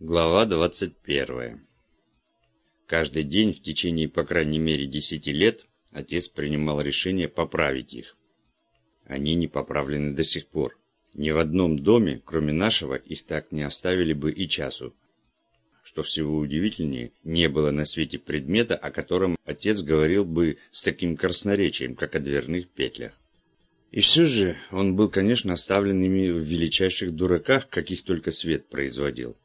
Глава 21. Каждый день в течение по крайней мере 10 лет отец принимал решение поправить их. Они не поправлены до сих пор. Ни в одном доме, кроме нашего, их так не оставили бы и часу. Что всего удивительнее, не было на свете предмета, о котором отец говорил бы с таким красноречием, как о дверных петлях. И все же он был, конечно, оставлен ими в величайших дураках, каких только свет производил.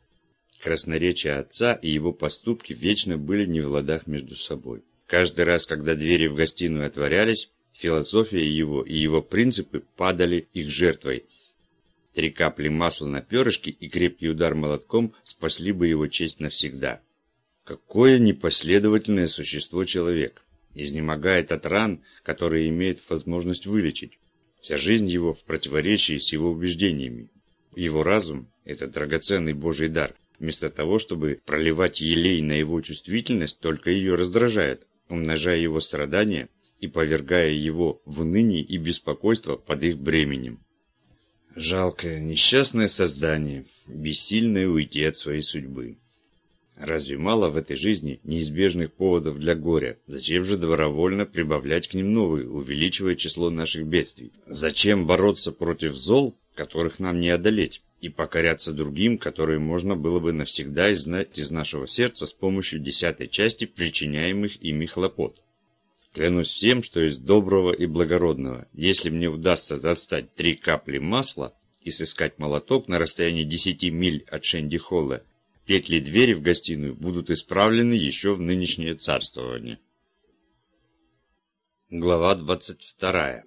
Красноречие отца и его поступки вечно были не в ладах между собой. Каждый раз, когда двери в гостиную отворялись, философия его и его принципы падали их жертвой. Три капли масла на перышке и крепкий удар молотком спасли бы его честь навсегда. Какое непоследовательное существо человек! Изнемогает от ран, которые имеет возможность вылечить. Вся жизнь его в противоречии с его убеждениями. Его разум – это драгоценный Божий дар – Вместо того, чтобы проливать елей на его чувствительность, только ее раздражает, умножая его страдания и повергая его в уныние и беспокойство под их бременем. Жалкое, несчастное создание, бессильное уйти от своей судьбы. Разве мало в этой жизни неизбежных поводов для горя? Зачем же добровольно прибавлять к ним новые, увеличивая число наших бедствий? Зачем бороться против зол, которых нам не одолеть? И покоряться другим, которые можно было бы навсегда изгнать из нашего сердца с помощью десятой части причиняемых ими хлопот. Клянусь всем, что есть доброго и благородного. Если мне удастся достать три капли масла и сыскать молоток на расстоянии десяти миль от Шенди-Холла, петли двери в гостиную будут исправлены еще в нынешнее царствование. Глава двадцать вторая.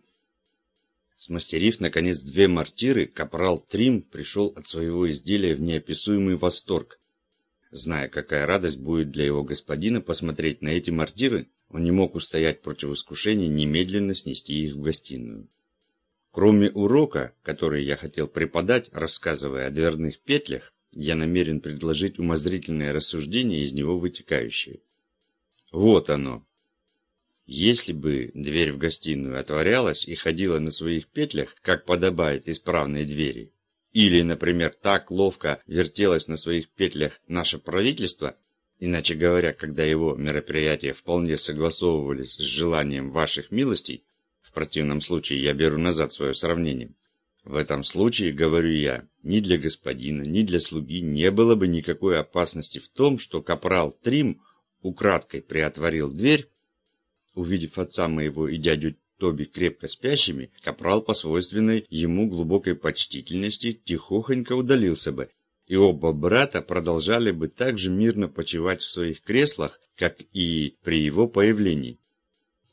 Смастерив, наконец, две мортиры, капрал Трим пришел от своего изделия в неописуемый восторг. Зная, какая радость будет для его господина посмотреть на эти мортиры, он не мог устоять против искушения немедленно снести их в гостиную. Кроме урока, который я хотел преподать, рассказывая о дверных петлях, я намерен предложить умозрительное рассуждение из него вытекающее. Вот оно, если бы дверь в гостиную отворялась и ходила на своих петлях, как подобает исправной двери, или, например, так ловко вертелось на своих петлях наше правительство, иначе говоря, когда его мероприятия вполне согласовывались с желанием ваших милостей, в противном случае я беру назад свое сравнение, в этом случае, говорю я, ни для господина, ни для слуги не было бы никакой опасности в том, что капрал Трим украдкой приотворил дверь Увидев отца моего и дядю Тоби крепко спящими, капрал по свойственной ему глубокой почтительности тихохонько удалился бы, и оба брата продолжали бы так же мирно почивать в своих креслах, как и при его появлении.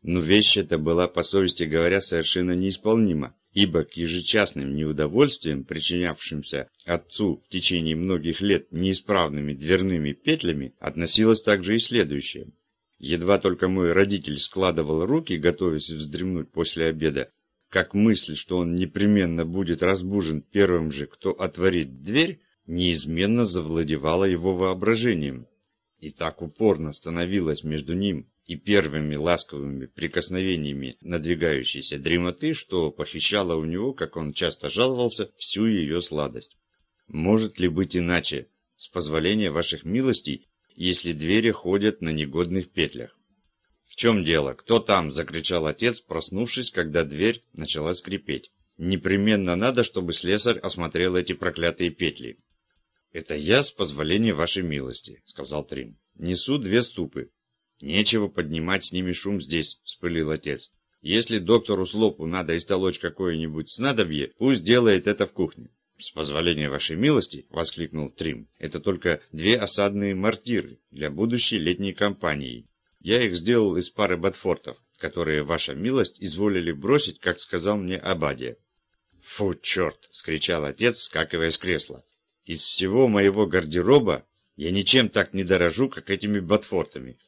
Но вещь эта была, по совести говоря, совершенно неисполнима, ибо к ежечасным неудовольствиям, причинявшимся отцу в течение многих лет неисправными дверными петлями, относилось также и следующее – Едва только мой родитель складывал руки, готовясь вздремнуть после обеда, как мысль, что он непременно будет разбужен первым же, кто отворит дверь, неизменно завладевала его воображением. И так упорно становилась между ним и первыми ласковыми прикосновениями надвигающейся дремоты, что похищала у него, как он часто жаловался, всю ее сладость. Может ли быть иначе? С позволения ваших милостей если двери ходят на негодных петлях. «В чем дело? Кто там?» – закричал отец, проснувшись, когда дверь начала скрипеть. «Непременно надо, чтобы слесарь осмотрел эти проклятые петли». «Это я, с позволения вашей милости», – сказал Трим. «Несу две ступы». «Нечего поднимать с ними шум здесь», – вспылил отец. «Если доктору Слопу надо истолочь какое-нибудь снадобье, пусть делает это в кухне». «С позволения вашей милости», — воскликнул Трим, — «это только две осадные мортиры для будущей летней кампании. Я их сделал из пары ботфортов, которые ваша милость изволили бросить, как сказал мне Абадия». «Фу, черт!» — скричал отец, скакивая с кресла. «Из всего моего гардероба я ничем так не дорожу, как этими ботфортами.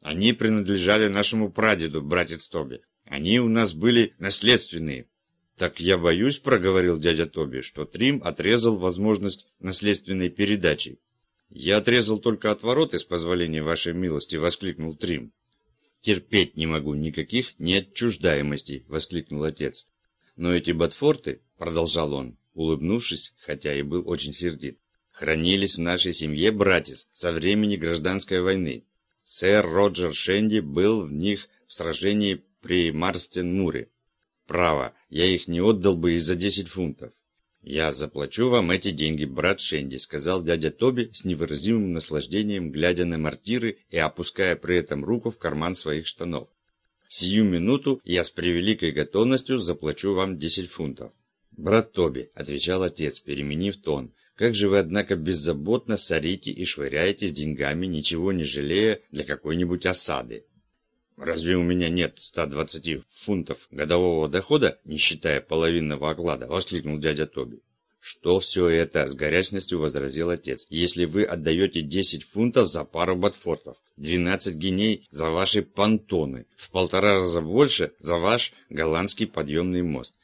Они принадлежали нашему прадеду, братец Тоби. Они у нас были наследственные, «Так я боюсь», — проговорил дядя Тоби, «что Трим отрезал возможность наследственной передачи». «Я отрезал только отвороты, с позволения вашей милости», — воскликнул Трим. «Терпеть не могу никаких неотчуждаемостей», — воскликнул отец. «Но эти ботфорты», — продолжал он, улыбнувшись, хотя и был очень сердит, хранились в нашей семье, братец, со времени гражданской войны. Сэр Роджер Шенди был в них в сражении при Марстен-Муре. Право, я их не отдал бы и за 10 фунтов. «Я заплачу вам эти деньги, брат Шенди», — сказал дядя Тоби с невыразимым наслаждением, глядя на мортиры и опуская при этом руку в карман своих штанов. «Сию минуту я с превеликой готовностью заплачу вам 10 фунтов». «Брат Тоби», — отвечал отец, переменив тон, — «как же вы, однако, беззаботно сорите и швыряете с деньгами, ничего не жалея для какой-нибудь осады?» «Разве у меня нет 120 фунтов годового дохода, не считая половинного оклада?» – воскликнул дядя Тоби. «Что все это?» – с горячностью возразил отец. «Если вы отдаете 10 фунтов за пару ботфортов, 12 геней за ваши понтоны, в полтора раза больше за ваш голландский подъемный мост,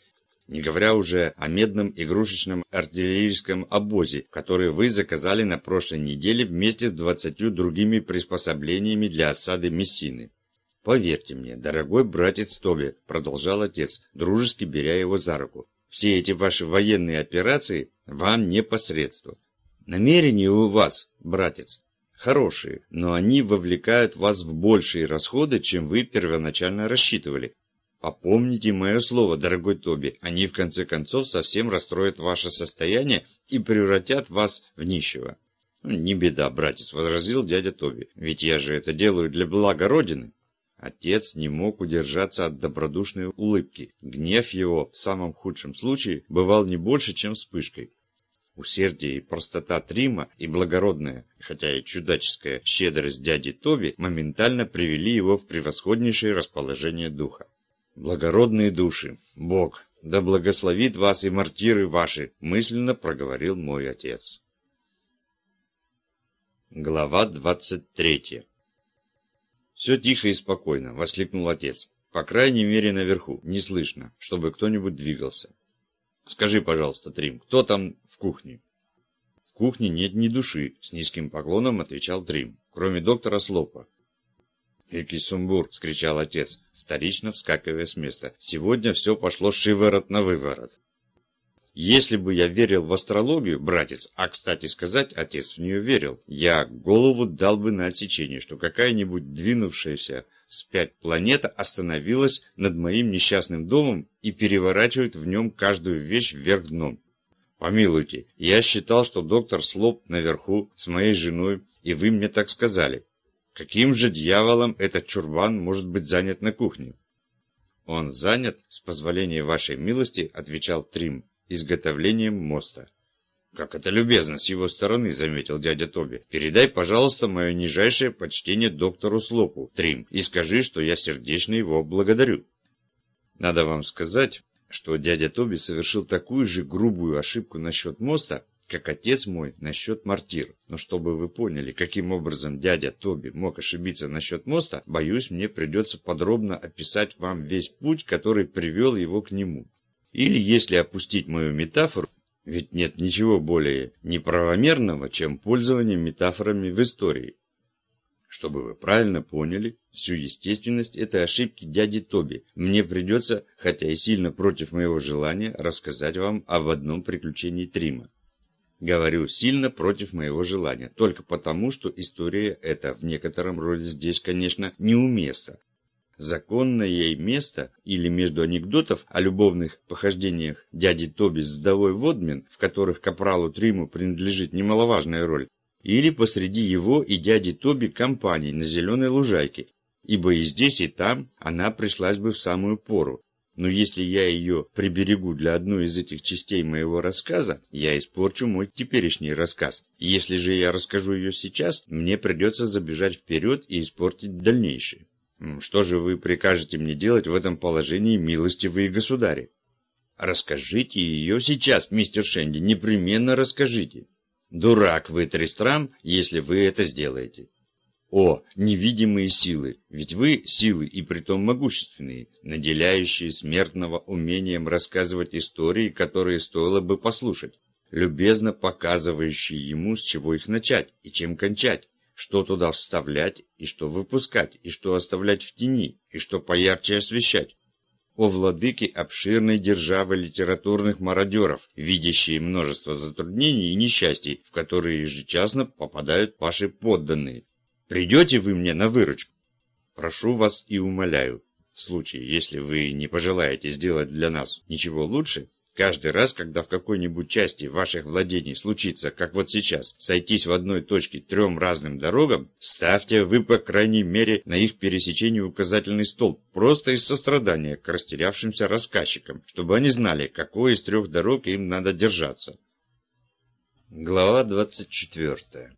не говоря уже о медном игрушечном артиллерийском обозе, который вы заказали на прошлой неделе вместе с двадцатью другими приспособлениями для осады Мессины. «Поверьте мне, дорогой братец Тоби», — продолжал отец, дружески беря его за руку, «все эти ваши военные операции вам не посредство. Намерения у вас, братец, хорошие, но они вовлекают вас в большие расходы, чем вы первоначально рассчитывали. Попомните мое слово, дорогой Тоби, они в конце концов совсем расстроят ваше состояние и превратят вас в нищего». «Не беда, братец», — возразил дядя Тоби, «ведь я же это делаю для блага Родины». Отец не мог удержаться от добродушной улыбки. Гнев его, в самом худшем случае, бывал не больше, чем вспышкой. Усердие и простота Трима и благородная, хотя и чудаческая щедрость дяди Тоби моментально привели его в превосходнейшее расположение духа. «Благородные души! Бог! Да благословит вас и мартиры ваши!» мысленно проговорил мой отец. Глава двадцать третья «Все тихо и спокойно», — воскликнул отец. «По крайней мере, наверху. Не слышно, чтобы кто-нибудь двигался». «Скажи, пожалуйста, Трим, кто там в кухне?» «В кухне нет ни души», — с низким поклоном отвечал Трим, «кроме доктора Слопа». «Экий сумбур!» — скричал отец, вторично вскакивая с места. «Сегодня все пошло шиворот на выворот». Если бы я верил в астрологию, братец, а, кстати сказать, отец в нее верил, я голову дал бы на отсечение, что какая-нибудь двинувшаяся спять планета остановилась над моим несчастным домом и переворачивает в нем каждую вещь вверх дном. Помилуйте, я считал, что доктор Слоп наверху с моей женой, и вы мне так сказали. Каким же дьяволом этот чурбан может быть занят на кухне? Он занят, с позволения вашей милости, отвечал Трим, изготовлением моста. «Как это любезно с его стороны», — заметил дядя Тоби. «Передай, пожалуйста, мое нижайшее почтение доктору Слопу, Трим, и скажи, что я сердечно его благодарю». Надо вам сказать, что дядя Тоби совершил такую же грубую ошибку насчет моста, как отец мой насчет мортир. Но чтобы вы поняли, каким образом дядя Тоби мог ошибиться насчет моста, боюсь, мне придется подробно описать вам весь путь, который привел его к нему. Или, если опустить мою метафору, ведь нет ничего более неправомерного, чем пользование метафорами в истории. Чтобы вы правильно поняли всю естественность этой ошибки дяди Тоби, мне придется, хотя и сильно против моего желания, рассказать вам об одном приключении Трима. Говорю сильно против моего желания, только потому, что история эта в некотором роде здесь, конечно, неуместна. Законное ей место или между анекдотов о любовных похождениях дяди Тоби с вдовой Водмен, в которых капралу Триму принадлежит немаловажная роль, или посреди его и дяди Тоби компании на зеленой лужайке, ибо и здесь, и там она пришлась бы в самую пору. Но если я ее приберегу для одной из этих частей моего рассказа, я испорчу мой теперешний рассказ. Если же я расскажу ее сейчас, мне придется забежать вперед и испортить дальнейшее. Что же вы прикажете мне делать в этом положении, милостивые государи? Расскажите ее сейчас, мистер Шенди, непременно расскажите. Дурак вы, Тристрам, если вы это сделаете. О, невидимые силы, ведь вы силы и притом могущественные, наделяющие смертного умением рассказывать истории, которые стоило бы послушать, любезно показывающие ему, с чего их начать и чем кончать что туда вставлять и что выпускать, и что оставлять в тени, и что поярче освещать. о владыке обширной державы литературных мародеров, видящие множество затруднений и несчастий, в которые ежечасно попадают ваши подданные. Придете вы мне на выручку? Прошу вас и умоляю, в случае, если вы не пожелаете сделать для нас ничего лучше, Каждый раз, когда в какой-нибудь части ваших владений случится, как вот сейчас, сойтись в одной точке трем разным дорогам, ставьте вы, по крайней мере, на их пересечении указательный столб, просто из сострадания к растерявшимся рассказчикам, чтобы они знали, какой из трех дорог им надо держаться. Глава 24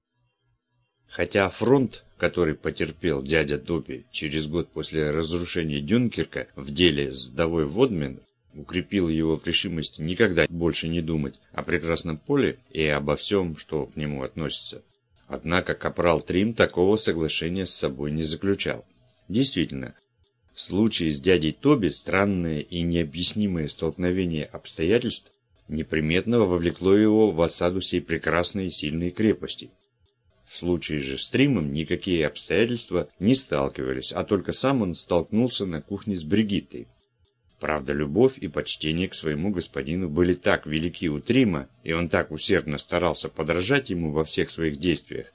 Хотя фронт, который потерпел дядя Тоби через год после разрушения Дюнкерка в деле с вдовой Водмен, укрепил его в решимости никогда больше не думать о прекрасном поле и обо всем, что к нему относится. Однако капрал Трим такого соглашения с собой не заключал. Действительно, в случае с дядей Тоби странное и необъяснимое столкновение обстоятельств неприметно вовлекло его в осаду сей прекрасной и сильной крепости. В случае же с Тримом никакие обстоятельства не сталкивались, а только сам он столкнулся на кухне с Бригиттой. Правда, любовь и почтение к своему господину были так велики у Трима, и он так усердно старался подражать ему во всех своих действиях,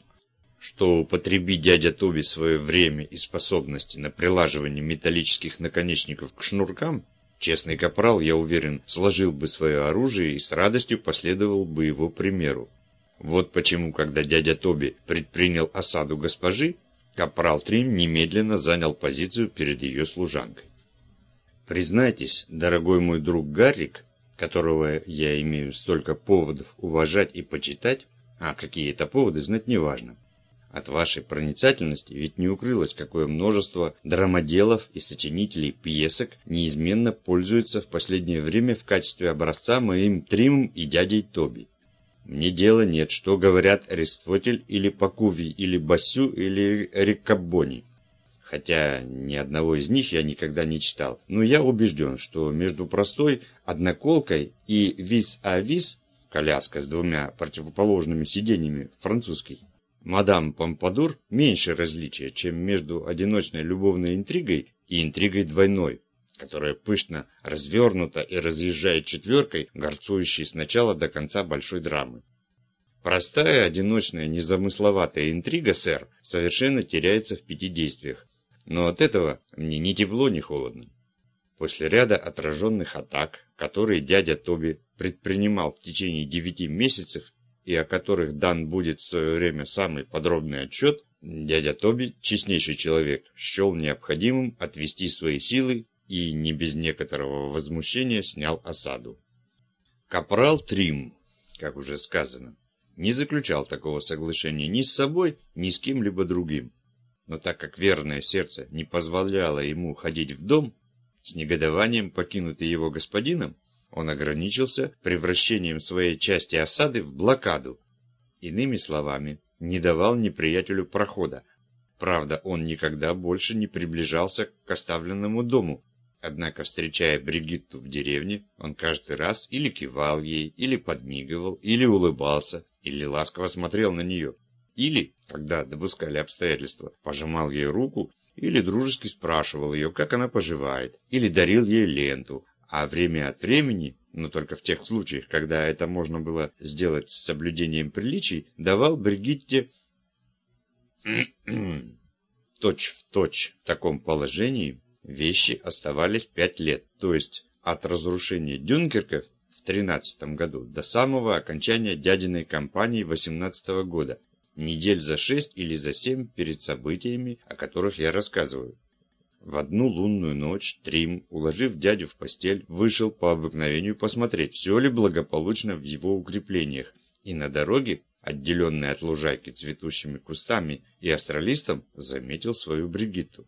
что употреби дядя Тоби свое время и способности на прилаживание металлических наконечников к шнуркам, честный капрал, я уверен, сложил бы свое оружие и с радостью последовал бы его примеру. Вот почему, когда дядя Тоби предпринял осаду госпожи, капрал Трим немедленно занял позицию перед ее служанкой. Признайтесь, дорогой мой друг Гаррик, которого я имею столько поводов уважать и почитать, а какие это поводы, знать не важно. От вашей проницательности ведь не укрылось, какое множество драмоделов и сочинителей пьесок неизменно пользуются в последнее время в качестве образца моим Тримом и дядей Тоби. Мне дела нет, что говорят Аристотель или Пакувий, или Басю, или Рикабони хотя ни одного из них я никогда не читал, но я убежден, что между простой одноколкой и вис-а-вис, коляска с двумя противоположными сиденьями, французский, мадам Помпадур меньше различия, чем между одиночной любовной интригой и интригой двойной, которая пышно развернута и разъезжает четверкой, горцующей с начала до конца большой драмы. Простая, одиночная, незамысловатая интрига, сэр, совершенно теряется в пяти действиях, но от этого мне ни тепло, ни холодно. После ряда отраженных атак, которые дядя Тоби предпринимал в течение девяти месяцев и о которых дан будет в свое время самый подробный отчет, дядя Тоби, честнейший человек, счел необходимым отвести свои силы и не без некоторого возмущения снял осаду. Капрал Трим, как уже сказано, не заключал такого соглашения ни с собой, ни с кем-либо другим но так как верное сердце не позволяло ему ходить в дом, с негодованием покинутый его господином, он ограничился превращением своей части осады в блокаду. Иными словами, не давал неприятелю прохода. Правда, он никогда больше не приближался к оставленному дому. Однако, встречая Бригитту в деревне, он каждый раз или кивал ей, или подмигивал, или улыбался, или ласково смотрел на нее. Или, когда допускали обстоятельства, пожимал ей руку или дружески спрашивал ее, как она поживает, или дарил ей ленту, а время от времени, но только в тех случаях, когда это можно было сделать с соблюдением приличий, давал Бригитте точь в таком положении вещи оставались пять лет, то есть от разрушения Дюнкерка в 13 году до самого окончания дядиной кампании 18 года, недель за шесть или за семь перед событиями, о которых я рассказываю. В одну лунную ночь Трим, уложив дядю в постель, вышел по обыкновению посмотреть, все ли благополучно в его укреплениях, и на дороге, отделенной от лужайки цветущими кустами и астролистом, заметил свою Бригитту.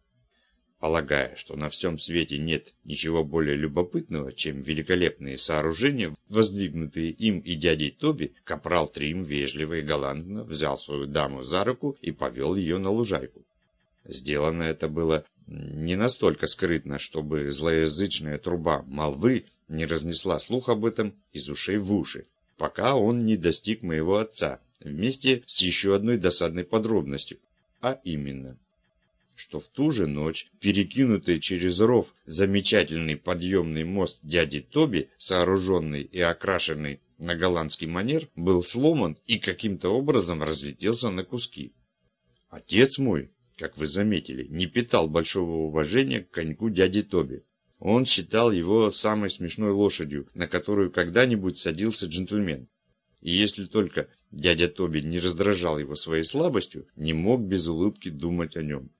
Полагая, что на всем свете нет ничего более любопытного, чем великолепные сооружения, воздвигнутые им и дядей Тоби, капрал Трим вежливо и галантно взял свою даму за руку и повел ее на лужайку. Сделано это было не настолько скрытно, чтобы злоязычная труба молвы не разнесла слух об этом из ушей в уши, пока он не достиг моего отца, вместе с еще одной досадной подробностью, а именно – что в ту же ночь перекинутый через ров замечательный подъемный мост дяди Тоби, сооруженный и окрашенный на голландский манер, был сломан и каким-то образом разлетелся на куски. Отец мой, как вы заметили, не питал большого уважения к коньку дяди Тоби. Он считал его самой смешной лошадью, на которую когда-нибудь садился джентльмен. И если только дядя Тоби не раздражал его своей слабостью, не мог без улыбки думать о нем.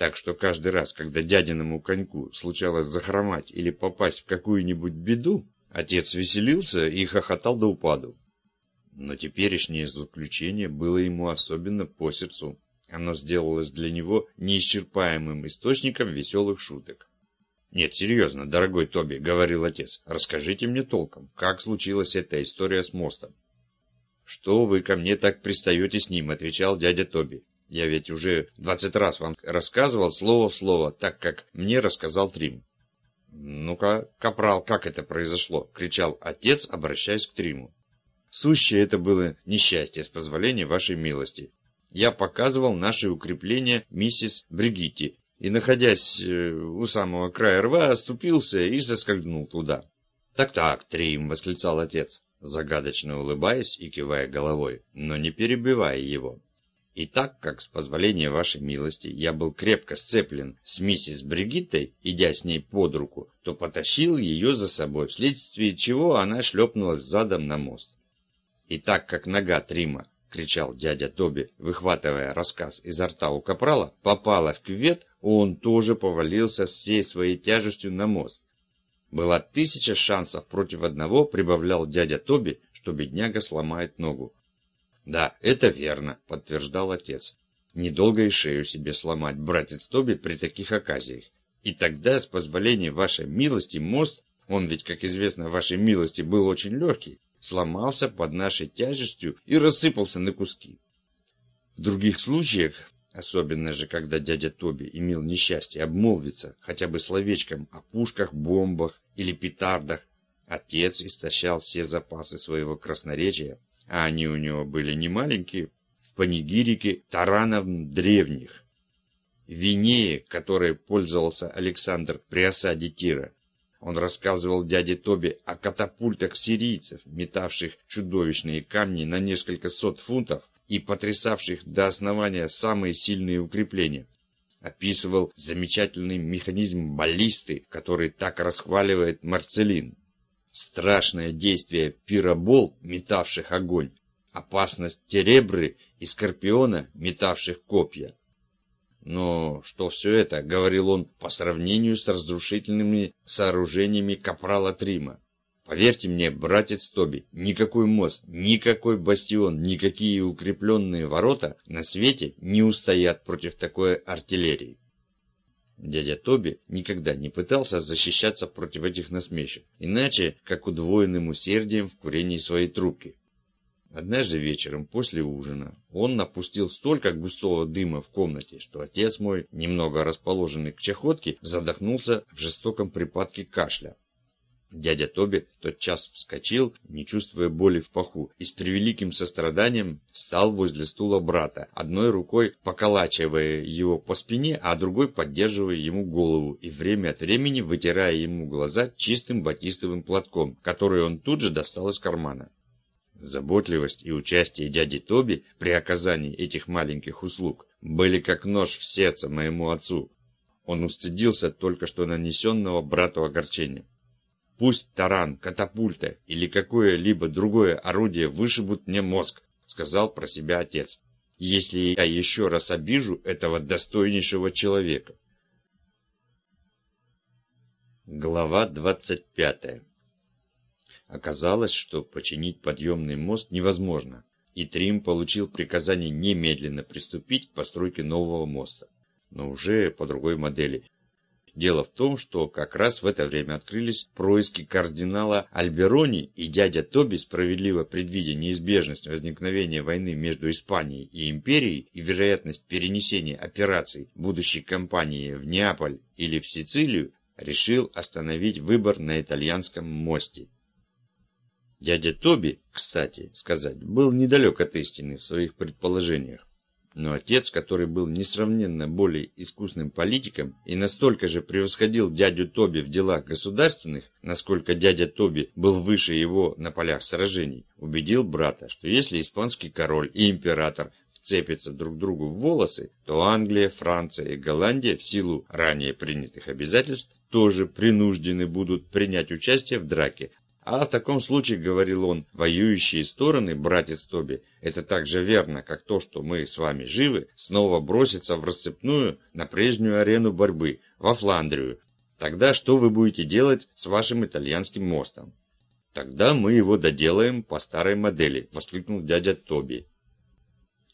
Так что каждый раз, когда дядиному коньку случалось захромать или попасть в какую-нибудь беду, отец веселился и хохотал до упаду. Но теперешнее заключение было ему особенно по сердцу. Оно сделалось для него неисчерпаемым источником веселых шуток. «Нет, серьезно, дорогой Тоби», — говорил отец, — «расскажите мне толком, как случилась эта история с мостом?» «Что вы ко мне так пристаете с ним?» — отвечал дядя Тоби. «Я ведь уже двадцать раз вам рассказывал слово в слово, так как мне рассказал Трим». «Ну-ка, капрал, как это произошло?» — кричал отец, обращаясь к Триму. «Сущее это было несчастье, с позволения вашей милости. Я показывал наши укрепления миссис Бригитти, и, находясь э, у самого края рва, оступился и соскользнул туда. «Так-так, Трим!» — восклицал отец, загадочно улыбаясь и кивая головой, но не перебивая его. И так как, с позволения вашей милости, я был крепко сцеплен с миссис Бригиттой, идя с ней под руку, то потащил ее за собой, вследствие чего она шлепнулась задом на мост. И так как нога Трима — кричал дядя Тоби, выхватывая рассказ изо рта у капрала, попала в кювет, он тоже повалился всей своей тяжестью на мост. Была тысяча шансов против одного, прибавлял дядя Тоби, что бедняга сломает ногу. «Да, это верно», — подтверждал отец. «Недолго и шею себе сломать, братец Тоби, при таких оказиях. И тогда, с позволения вашей милости, мост, он ведь, как известно, вашей милости был очень легкий, сломался под нашей тяжестью и рассыпался на куски. В других случаях, особенно же когда дядя Тоби имел несчастье обмолвиться хотя бы словечком о пушках, бомбах или петардах, отец истощал все запасы своего красноречия, а они у него были немаленькие, в панигирике таранов древних. Винее, которой пользовался Александр при осаде Тира, он рассказывал дяде Тоби о катапультах сирийцев, метавших чудовищные камни на несколько сот фунтов и потрясавших до основания самые сильные укрепления. Описывал замечательный механизм баллисты, который так расхваливает Марцелин. Страшное действие пиробол, метавших огонь. Опасность теребры и скорпиона, метавших копья. Но что все это, говорил он, по сравнению с разрушительными сооружениями капрала Трима. Поверьте мне, братец Тоби, никакой мост, никакой бастион, никакие укрепленные ворота на свете не устоят против такой артиллерии. Дядя Тоби никогда не пытался защищаться против этих насмешек, иначе как удвоенным усердием в курении своей трубки. Однажды вечером после ужина он напустил столько густого дыма в комнате, что отец мой, немного расположенный к чахотке, задохнулся в жестоком припадке кашля. Дядя Тоби тотчас вскочил, не чувствуя боли в паху, и с превеликим состраданием стал возле стула брата, одной рукой поколачивая его по спине, а другой поддерживая ему голову и время от времени вытирая ему глаза чистым батистовым платком, который он тут же достал из кармана. Заботливость и участие дяди Тоби при оказании этих маленьких услуг были как нож в сердце моему отцу. Он устыдился только что нанесенного брату огорчения. «Пусть таран, катапульта или какое-либо другое орудие вышибут мне мозг», сказал про себя отец, «если я еще раз обижу этого достойнейшего человека». Глава двадцать пятая Оказалось, что починить подъемный мост невозможно, и Трим получил приказание немедленно приступить к постройке нового моста, но уже по другой модели. Дело в том, что как раз в это время открылись происки кардинала Альберони, и дядя Тоби, справедливо предвидя неизбежность возникновения войны между Испанией и Империей и вероятность перенесения операций будущей кампании в Неаполь или в Сицилию, решил остановить выбор на итальянском мосте. Дядя Тоби, кстати сказать, был недалек от истины в своих предположениях. Но отец, который был несравненно более искусным политиком и настолько же превосходил дядю Тоби в делах государственных, насколько дядя Тоби был выше его на полях сражений, убедил брата, что если испанский король и император вцепятся друг другу в волосы, то Англия, Франция и Голландия в силу ранее принятых обязательств тоже принуждены будут принять участие в драке, а в таком случае, говорил он, воюющие стороны, братец Тоби, это так же верно, как то, что мы с вами живы, снова бросятся в рассыпную на прежнюю арену борьбы, во Фландрию. Тогда что вы будете делать с вашим итальянским мостом? Тогда мы его доделаем по старой модели, воскликнул дядя Тоби.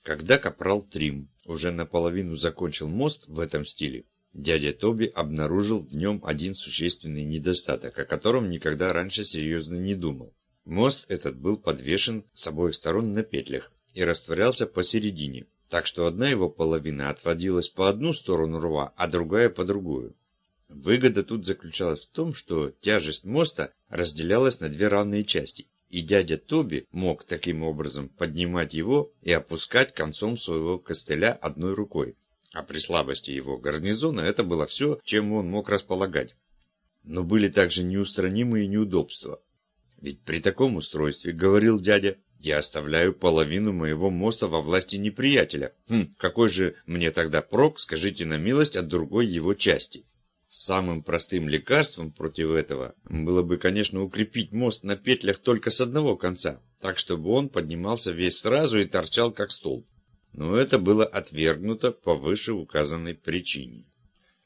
Когда капрал Трим уже наполовину закончил мост в этом стиле, Дядя Тоби обнаружил в нем один существенный недостаток, о котором никогда раньше серьезно не думал. Мост этот был подвешен с обоих сторон на петлях и растворялся посередине, так что одна его половина отводилась по одну сторону рва, а другая по другую. Выгода тут заключалась в том, что тяжесть моста разделялась на две равные части, и дядя Тоби мог таким образом поднимать его и опускать концом своего костыля одной рукой, а при слабости его гарнизона это было все, чем он мог располагать. Но были также неустранимые неудобства. Ведь при таком устройстве, говорил дядя, я оставляю половину моего моста во власти неприятеля. Хм, какой же мне тогда прок, скажите на милость, от другой его части? Самым простым лекарством против этого было бы, конечно, укрепить мост на петлях только с одного конца, так чтобы он поднимался весь сразу и торчал как столб но это было отвергнуто по вышеуказанной причине.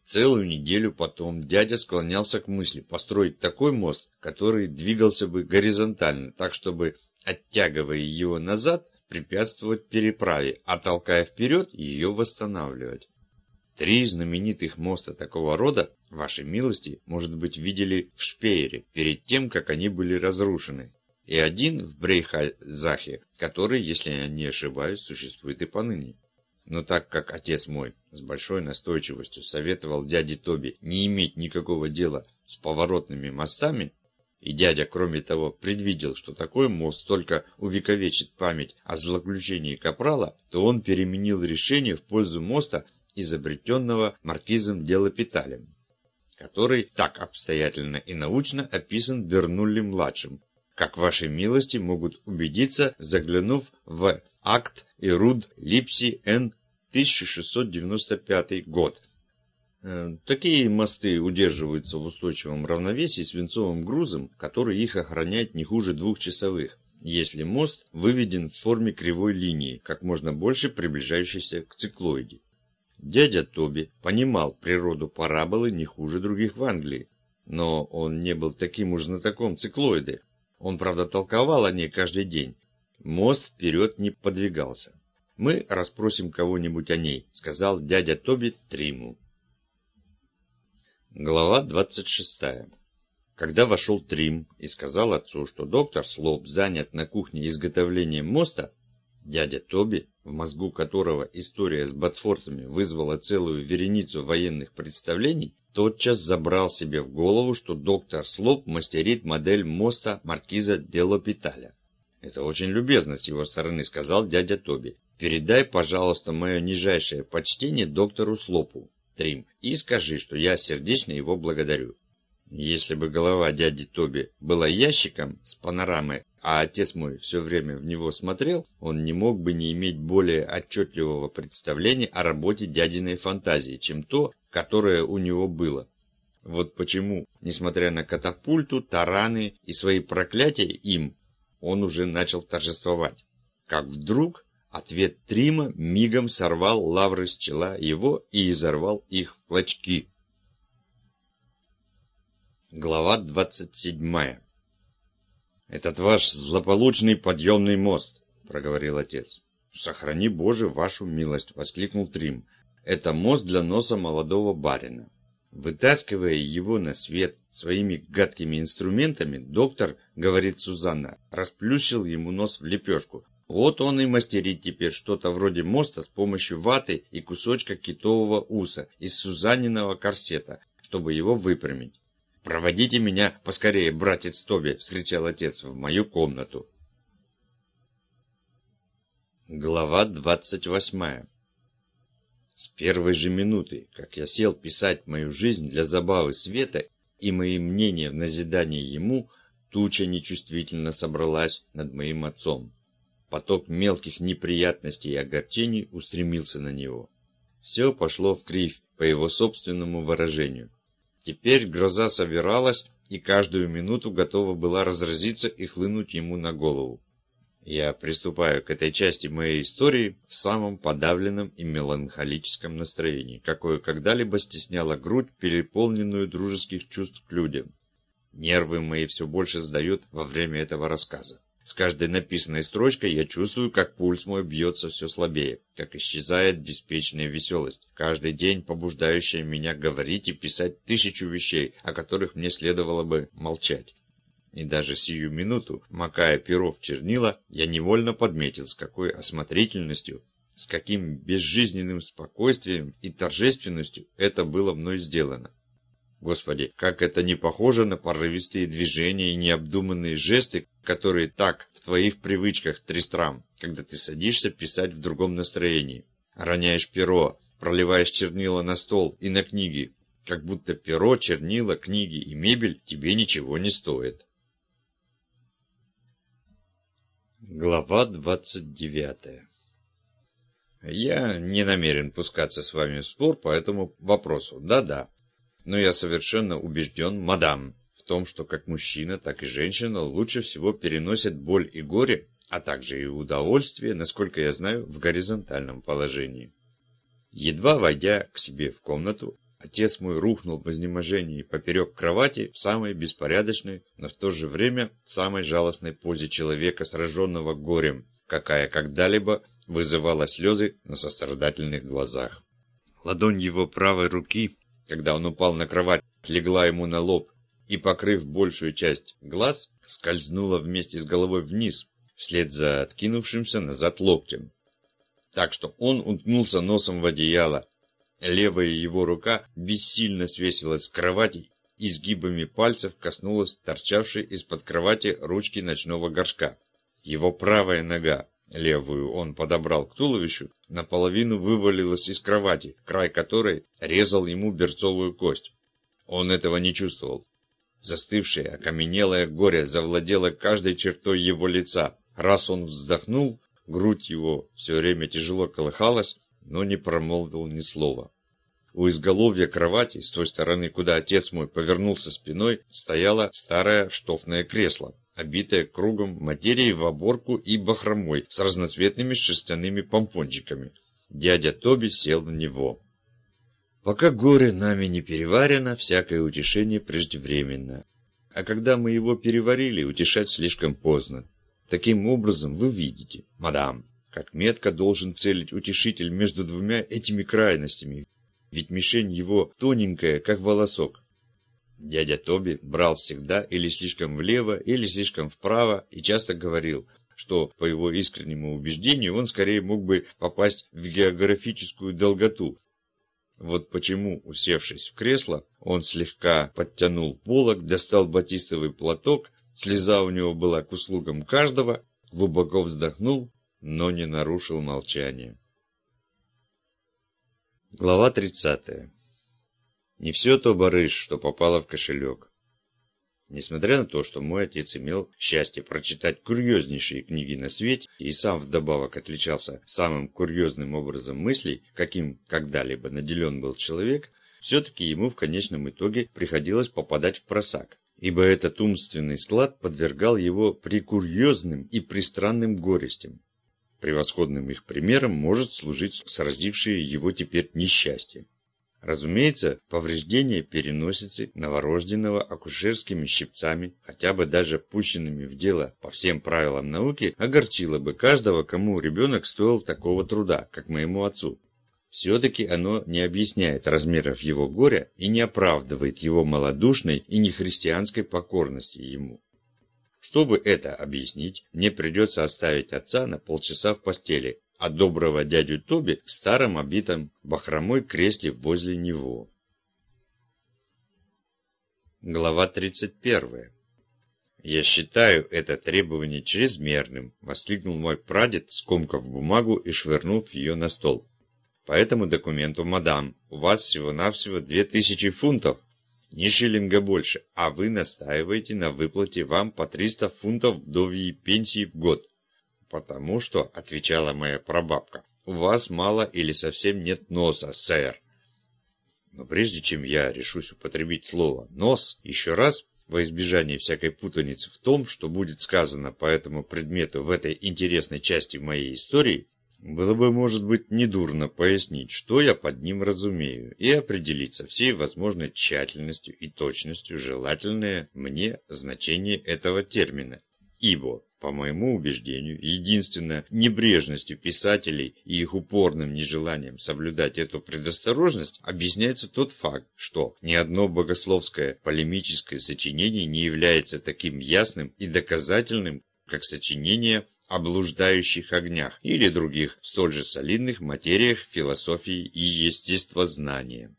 Целую неделю потом дядя склонялся к мысли построить такой мост, который двигался бы горизонтально, так чтобы, оттягивая его назад, препятствовать переправе, а толкая вперед, ее восстанавливать. Три знаменитых моста такого рода, вашей милости, может быть, видели в Шпеере, перед тем, как они были разрушены и один в Брейхальзахе, который, если я не ошибаюсь, существует и поныне. Но так как отец мой с большой настойчивостью советовал дяде Тоби не иметь никакого дела с поворотными мостами, и дядя, кроме того, предвидел, что такой мост только увековечит память о злоключении Капрала, то он переменил решение в пользу моста, изобретенного маркизом Делопиталем, который так обстоятельно и научно описан Бернулли-младшим как ваши милости могут убедиться, заглянув в акт Ируд Липси Н. 1695 год. Э, такие мосты удерживаются в устойчивом равновесии свинцовым грузом, который их охраняет не хуже двух часовых, если мост выведен в форме кривой линии, как можно больше приближающейся к циклоиде. Дядя Тоби понимал природу параболы не хуже других в Англии, но он не был таким уж знатоком циклоиды, он, правда, толковал о ней каждый день. Мост вперед не подвигался. «Мы расспросим кого-нибудь о ней», — сказал дядя Тоби Триму. Глава 26. Когда вошел Трим и сказал отцу, что доктор Слоп занят на кухне изготовлением моста, дядя Тоби, в мозгу которого история с Батфорсами вызвала целую вереницу военных представлений, тотчас забрал себе в голову, что доктор Слоп мастерит модель моста маркиза де Лопиталя. «Это очень любезно с его стороны», — сказал дядя Тоби. «Передай, пожалуйста, мое нижайшее почтение доктору Слопу, Трим, и скажи, что я сердечно его благодарю». Если бы голова дяди Тоби была ящиком с панорамой, а отец мой все время в него смотрел, он не мог бы не иметь более отчетливого представления о работе дядиной фантазии, чем то, которое у него было. Вот почему, несмотря на катапульту, тараны и свои проклятия им, он уже начал торжествовать. Как вдруг ответ Трима мигом сорвал лавры с чела его и изорвал их в клочки. Глава 27 «Этот ваш злополучный подъемный мост», — проговорил отец. «Сохрани, Боже, вашу милость!» — воскликнул Трим. «Это мост для носа молодого барина». Вытаскивая его на свет своими гадкими инструментами, доктор, говорит Сузанна, расплющил ему нос в лепешку. Вот он и мастерит теперь что-то вроде моста с помощью ваты и кусочка китового уса из Сузаниного корсета, чтобы его выпрямить. «Проводите меня поскорее, братец Тоби!» — вскричал отец в мою комнату. Глава двадцать восьмая С первой же минуты, как я сел писать мою жизнь для забавы света и мои мнения в назидание ему, туча нечувствительно собралась над моим отцом. Поток мелких неприятностей и огорчений устремился на него. Все пошло в кривь, по его собственному выражению. Теперь гроза собиралась и каждую минуту готова была разразиться и хлынуть ему на голову. Я приступаю к этой части моей истории в самом подавленном и меланхолическом настроении, какое когда-либо стесняло грудь, переполненную дружеских чувств к людям. Нервы мои все больше сдают во время этого рассказа. С каждой написанной строчкой я чувствую, как пульс мой бьется все слабее, как исчезает беспечная веселость, каждый день побуждающая меня говорить и писать тысячу вещей, о которых мне следовало бы молчать. И даже сию минуту, макая перо в чернила, я невольно подметил, с какой осмотрительностью, с каким безжизненным спокойствием и торжественностью это было мной сделано. Господи, как это не похоже на порывистые движения и необдуманные жесты, которые так в твоих привычках, Тристрам, когда ты садишься писать в другом настроении. Роняешь перо, проливаешь чернила на стол и на книги, как будто перо, чернила, книги и мебель тебе ничего не стоят. Глава 29 Я не намерен пускаться с вами в спор по этому вопросу. Да-да. Но я совершенно убежден, мадам, в том, что как мужчина, так и женщина лучше всего переносят боль и горе, а также и удовольствие, насколько я знаю, в горизонтальном положении. Едва войдя к себе в комнату, Отец мой рухнул в изнеможении поперек кровати в самой беспорядочной, но в то же время самой жалостной позе человека, сраженного горем, какая когда-либо вызывала слезы на сострадательных глазах. Ладонь его правой руки, когда он упал на кровать, легла ему на лоб и, покрыв большую часть глаз, скользнула вместе с головой вниз, вслед за откинувшимся назад локтем. Так что он уткнулся носом в одеяло, Левая его рука бессильно свесилась с кровати и сгибами пальцев коснулась торчавшей из-под кровати ручки ночного горшка. Его правая нога, левую он подобрал к туловищу, наполовину вывалилась из кровати, край которой резал ему берцовую кость. Он этого не чувствовал. Застывшее, окаменелое горе завладело каждой чертой его лица. Раз он вздохнул, грудь его все время тяжело колыхалась, но не промолвил ни слова. У изголовья кровати, с той стороны, куда отец мой повернулся спиной, стояло старое штофное кресло, обитое кругом материи в оборку и бахромой с разноцветными шерстяными помпончиками. Дядя Тоби сел на него. Пока горе нами не переварено, всякое утешение преждевременно. А когда мы его переварили, утешать слишком поздно. Таким образом, вы видите, мадам, как метко должен целить утешитель между двумя этими крайностями, ведь мишень его тоненькая, как волосок. Дядя Тоби брал всегда или слишком влево, или слишком вправо и часто говорил, что, по его искреннему убеждению, он скорее мог бы попасть в географическую долготу. Вот почему, усевшись в кресло, он слегка подтянул полок, достал батистовый платок, слеза у него была к услугам каждого, глубоко вздохнул но не нарушил молчание. Глава 30. Не все то барыш, что попало в кошелек. Несмотря на то, что мой отец имел счастье прочитать курьезнейшие книги на свете и сам вдобавок отличался самым курьезным образом мыслей, каким когда-либо наделен был человек, все-таки ему в конечном итоге приходилось попадать в просак, ибо этот умственный склад подвергал его прикурьезным и пристранным горестям. Превосходным их примером может служить сразившее его теперь несчастье. Разумеется, повреждение переносицы новорожденного акушерскими щипцами, хотя бы даже пущенными в дело по всем правилам науки, огорчило бы каждого, кому ребенок стоил такого труда, как моему отцу. Все-таки оно не объясняет размеров его горя и не оправдывает его малодушной и нехристианской покорности ему. Чтобы это объяснить, мне придется оставить отца на полчаса в постели, а доброго дядю Тоби в старом обитом бахромой кресле возле него. Глава 31. «Я считаю это требование чрезмерным», — воскликнул мой прадед, скомкав бумагу и швырнув ее на стол. По этому документу, мадам, у вас всего-навсего две тысячи фунтов. Ни шиллинга больше, а вы настаиваете на выплате вам по 300 фунтов вдовьей пенсии в год. Потому что, отвечала моя прабабка, у вас мало или совсем нет носа, сэр. Но прежде чем я решусь употребить слово «нос», еще раз, во избежание всякой путаницы в том, что будет сказано по этому предмету в этой интересной части моей истории, было бы, может быть, недурно пояснить, что я под ним разумею, и определить со всей возможной тщательностью и точностью желательное мне значение этого термина. Ибо, по моему убеждению, единственной небрежностью писателей и их упорным нежеланием соблюдать эту предосторожность объясняется тот факт, что ни одно богословское полемическое сочинение не является таким ясным и доказательным, как сочинение о блуждающих огнях или других столь же солидных материях философии и естествознания.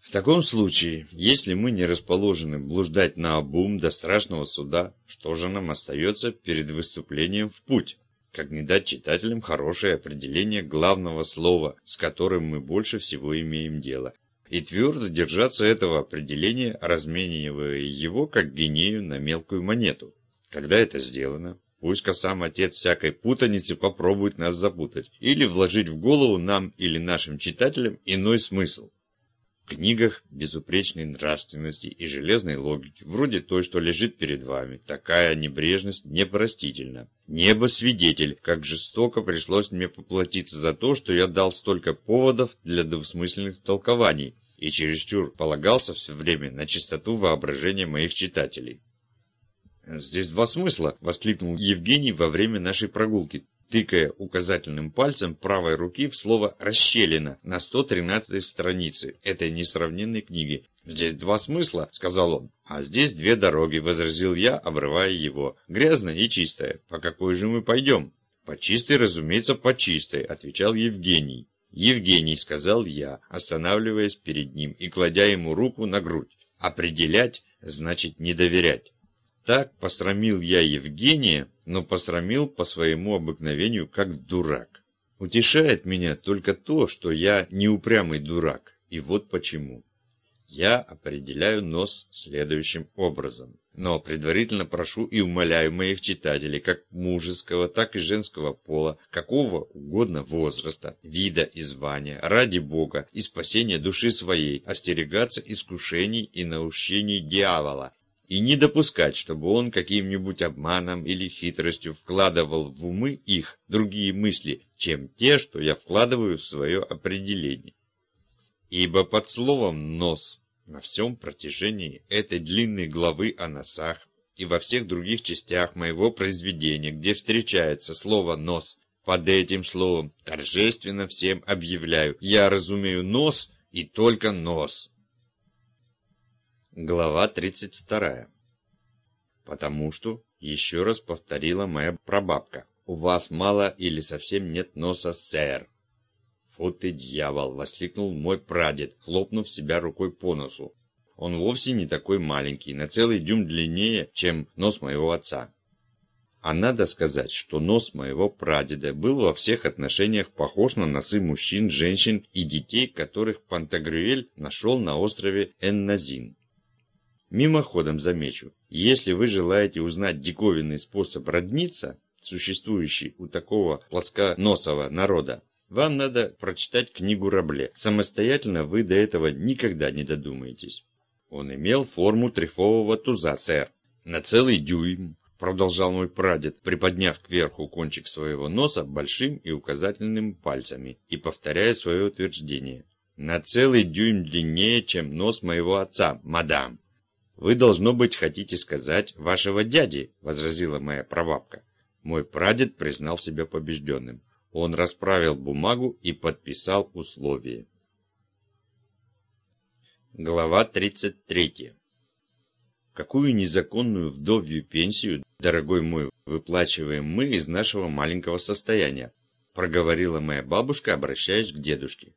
В таком случае, если мы не расположены блуждать на обум до страшного суда, что же нам остается перед выступлением в путь? Как не дать читателям хорошее определение главного слова, с которым мы больше всего имеем дело, и твердо держаться этого определения, разменивая его как гинею на мелкую монету. Когда это сделано, Пусть-ка сам отец всякой путаницы попробует нас запутать или вложить в голову нам или нашим читателям иной смысл. В книгах безупречной нравственности и железной логики, вроде той, что лежит перед вами, такая небрежность непростительна. Небо свидетель, как жестоко пришлось мне поплатиться за то, что я дал столько поводов для двусмысленных толкований и чересчур полагался все время на чистоту воображения моих читателей. «Здесь два смысла!» – воскликнул Евгений во время нашей прогулки, тыкая указательным пальцем правой руки в слово «расщелина» на 113 странице этой несравненной книги. «Здесь два смысла», – сказал он. «А здесь две дороги», – возразил я, обрывая его. «Грязная и чистая. По какой же мы пойдем?» «По чистой, разумеется, по чистой», – отвечал Евгений. «Евгений», – сказал я, останавливаясь перед ним и кладя ему руку на грудь. «Определять значит не доверять». Так посрамил я Евгения, но посрамил по своему обыкновению как дурак. Утешает меня только то, что я не упрямый дурак, и вот почему. Я определяю нос следующим образом. Но предварительно прошу и умоляю моих читателей, как мужеского, так и женского пола, какого угодно возраста, вида и звания, ради Бога и спасения души своей, остерегаться искушений и наущений дьявола и не допускать, чтобы он каким-нибудь обманом или хитростью вкладывал в умы их другие мысли, чем те, что я вкладываю в свое определение. Ибо под словом «нос» на всем протяжении этой длинной главы о носах и во всех других частях моего произведения, где встречается слово «нос», под этим словом торжественно всем объявляю, я разумею нос и только нос. Глава 32. Потому что, еще раз повторила моя прабабка, у вас мало или совсем нет носа, сэр. Фу ты, дьявол, воскликнул мой прадед, хлопнув себя рукой по носу. Он вовсе не такой маленький, на целый дюйм длиннее, чем нос моего отца. А надо сказать, что нос моего прадеда был во всех отношениях похож на носы мужчин, женщин и детей, которых Пантагрюэль нашел на острове Энназин. Мимоходом замечу, если вы желаете узнать диковинный способ родниться, существующий у такого плосконосого народа, вам надо прочитать книгу Рабле. Самостоятельно вы до этого никогда не додумаетесь. Он имел форму трефового туза, сэр. На целый дюйм, продолжал мой прадед, приподняв кверху кончик своего носа большим и указательным пальцами и повторяя свое утверждение. На целый дюйм длиннее, чем нос моего отца, мадам. «Вы, должно быть, хотите сказать вашего дяди», — возразила моя прабабка. Мой прадед признал себя побежденным. Он расправил бумагу и подписал условие. Глава 33. Какую незаконную вдовью пенсию, дорогой мой, выплачиваем мы из нашего маленького состояния, проговорила моя бабушка, обращаясь к дедушке.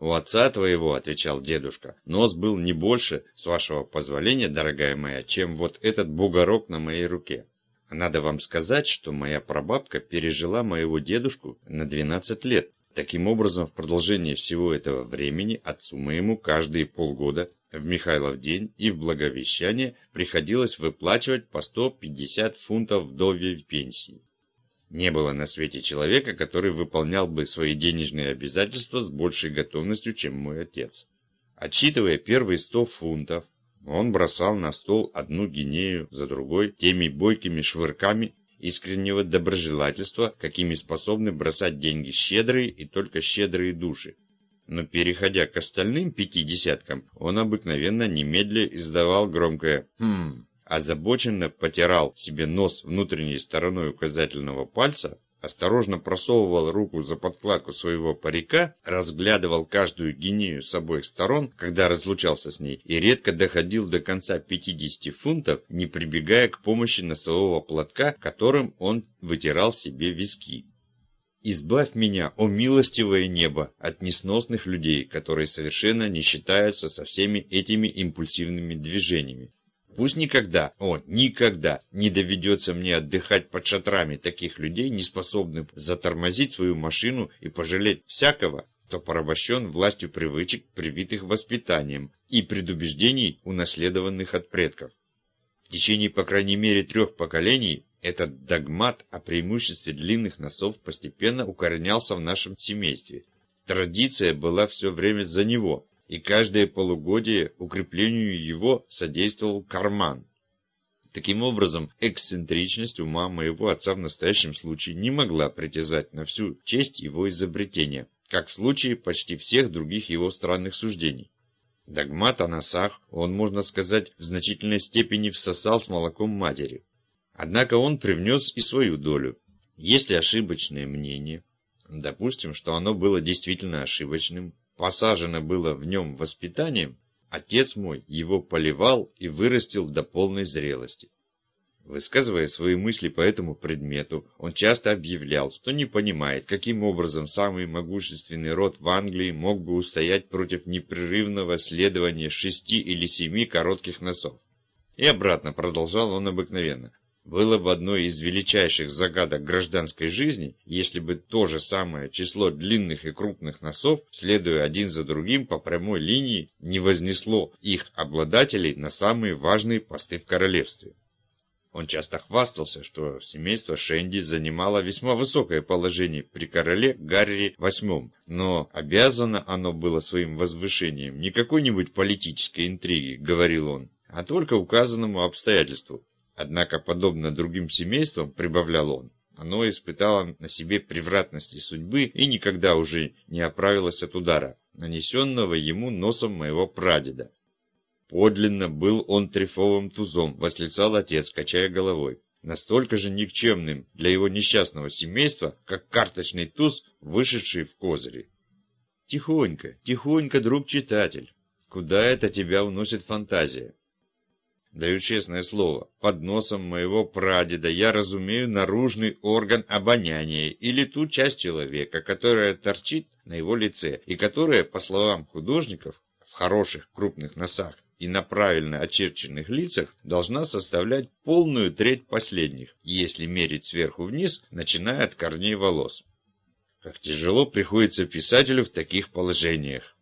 «У отца твоего, — отвечал дедушка, — нос был не больше, с вашего позволения, дорогая моя, чем вот этот бугорок на моей руке. Надо вам сказать, что моя прабабка пережила моего дедушку на 12 лет, Таким образом, в продолжение всего этого времени отцу моему каждые полгода в Михайлов день и в Благовещание приходилось выплачивать по 150 фунтов вдовьей пенсии. Не было на свете человека, который выполнял бы свои денежные обязательства с большей готовностью, чем мой отец. Отсчитывая первые 100 фунтов, он бросал на стол одну гинею за другой теми бойкими швырками искреннего доброжелательства, какими способны бросать деньги щедрые и только щедрые души. Но переходя к остальным пяти десяткам, он обыкновенно немедля издавал громкое «хм», озабоченно потирал себе нос внутренней стороной указательного пальца, осторожно просовывал руку за подкладку своего парика, разглядывал каждую гинею с обоих сторон, когда разлучался с ней, и редко доходил до конца 50 фунтов, не прибегая к помощи носового платка, которым он вытирал себе виски. «Избавь меня, о милостивое небо, от несносных людей, которые совершенно не считаются со всеми этими импульсивными движениями. Пусть никогда, о, никогда не доведется мне отдыхать под шатрами таких людей, не способных затормозить свою машину и пожалеть всякого, кто порабощен властью привычек, привитых воспитанием и предубеждений, унаследованных от предков. В течение, по крайней мере, трех поколений этот догмат о преимуществе длинных носов постепенно укоренялся в нашем семействе. Традиция была все время за него, и каждое полугодие укреплению его содействовал карман. Таким образом, эксцентричность ума моего отца в настоящем случае не могла притязать на всю честь его изобретения, как в случае почти всех других его странных суждений. Догмат о носах он, можно сказать, в значительной степени всосал с молоком матери. Однако он привнес и свою долю. Если ошибочное мнение, допустим, что оно было действительно ошибочным, посажено было в нем воспитанием, отец мой его поливал и вырастил до полной зрелости. Высказывая свои мысли по этому предмету, он часто объявлял, что не понимает, каким образом самый могущественный род в Англии мог бы устоять против непрерывного следования шести или семи коротких носов. И обратно продолжал он обыкновенно было бы одной из величайших загадок гражданской жизни, если бы то же самое число длинных и крупных носов, следуя один за другим по прямой линии, не вознесло их обладателей на самые важные посты в королевстве. Он часто хвастался, что семейство Шенди занимало весьма высокое положение при короле Гарри VIII, но обязано оно было своим возвышением не какой-нибудь политической интриги, говорил он, а только указанному обстоятельству, Однако, подобно другим семействам, прибавлял он, оно испытало на себе превратности судьбы и никогда уже не оправилось от удара, нанесенного ему носом моего прадеда. Подлинно был он трефовым тузом, восклицал отец, качая головой. Настолько же никчемным для его несчастного семейства, как карточный туз, вышедший в козыри. Тихонько, тихонько, друг читатель. Куда это тебя уносит фантазия? Даю честное слово, под носом моего прадеда я разумею наружный орган обоняния или ту часть человека, которая торчит на его лице и которая, по словам художников, в хороших крупных носах и на правильно очерченных лицах должна составлять полную треть последних, если мерить сверху вниз, начиная от корней волос. Как тяжело приходится писателю в таких положениях.